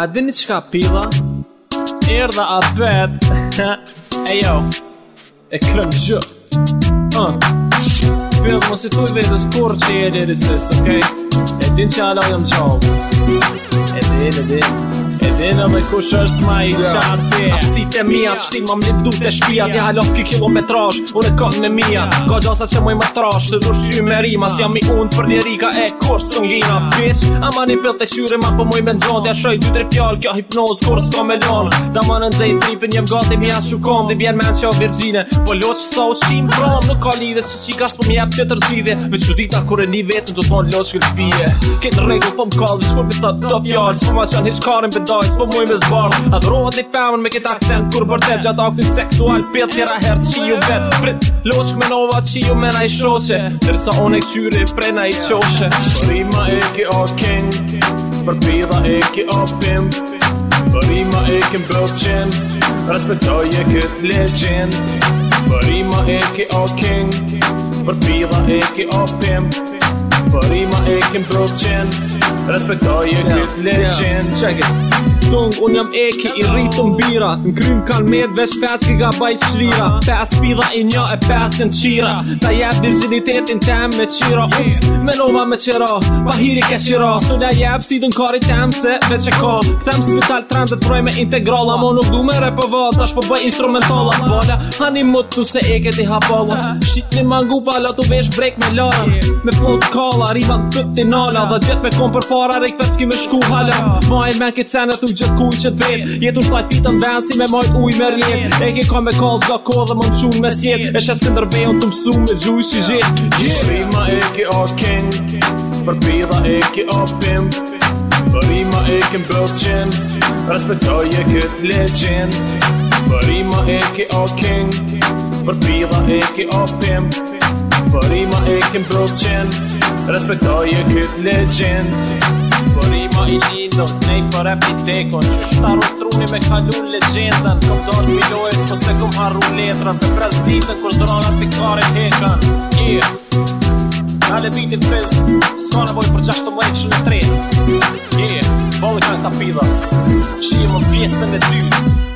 A dini qka pila? Erda a bet E jo E krem gjë uh. Pil mos i tuj vetës kur që e diri sës, okej? E din që alo jam qau E din, e din E din edhe kush është ma i yeah. qartë vite mija Qëti më më një pëdu të shpia Ti halos ki kilometrash Unë e këmë në mija Ka gjasat që mëj më trash Të dush që me rima Si jam i unë për një rika E kur së në gina Bitch A ma një pëll të këshyre Ma për mëj me nëzon Ja shëj dy tre pjall Kjo hipnoz Kur së ka me lon Da ma në nëzej tripin Jem gati mi as shukom Di bjen men që o virgjine Po loq që sa u qim Prom nuk ka lidhe Si qikas po për mjep që të Me që dita kur një vetën Do të mon që lëpije Ketë regull më kallë Shkur sen Kur për të gjatë aktit seksual Pjet njëra herë të qiju vet Prit loqk me nova që ju mena i shroqe Nërsa on e këqyri prej na i qoqe Përima e ke o kënd Përpida e ke o pimp Përima e ke mbro qen Respetoj e këtë legend Përima e ke o kënd Përpida e ke o pimp Përima e ke mbro qen Respektoj e këtë legend Check it tung Unë jam eki i rritëm bira Në krymë vesh 5 GB shlira 5 pida i një e 5 në qira Ta jep virginitetin tem me qira Ups, me lova me qira Pa hiri ke qira S'u le jep si dhe në kari tem se me që ka Këtem së vital trend dhe troj me integrala Mo nuk du me repë vaz Ash po bëj instrumentala Bala, hani më të se eke ti hapala Shqit një mangu pala tu vesh brek me lara Me put kala, riba të të të nala Dhe gjith me kom për fara rik Vesky me shku hala Ma i men këtë senet u gjithë kuj që të vetë Jetu shtaj pitë në venë si me majt uj me rjetë E ke ka me kallë zga kohë dhe më në me sjetë E shes të ndërbejë unë të mësu me gjuj që gjithë yeah. Rima e ke a kenë Përpida e ke a pimp Rima e ke më bërë qenë Respetoj e ke të legjenë Rima e ke a kenë Përpida e ke a pimp Rima e ke më bërë qenë Respetoj e ke të Po i lindo Nej për e mi tekon Që shtaru struni me kalu legendan Kom po dorë mi lojë Po se kom harru letrat Dhe pres ditën Kur zdronat të kare të hekan Yeah Kale bitin pes Sko në boj për gjashtë të mëjqë në tre Yeah Bolle kanë të pida Shqimë pjesën e dy Yeah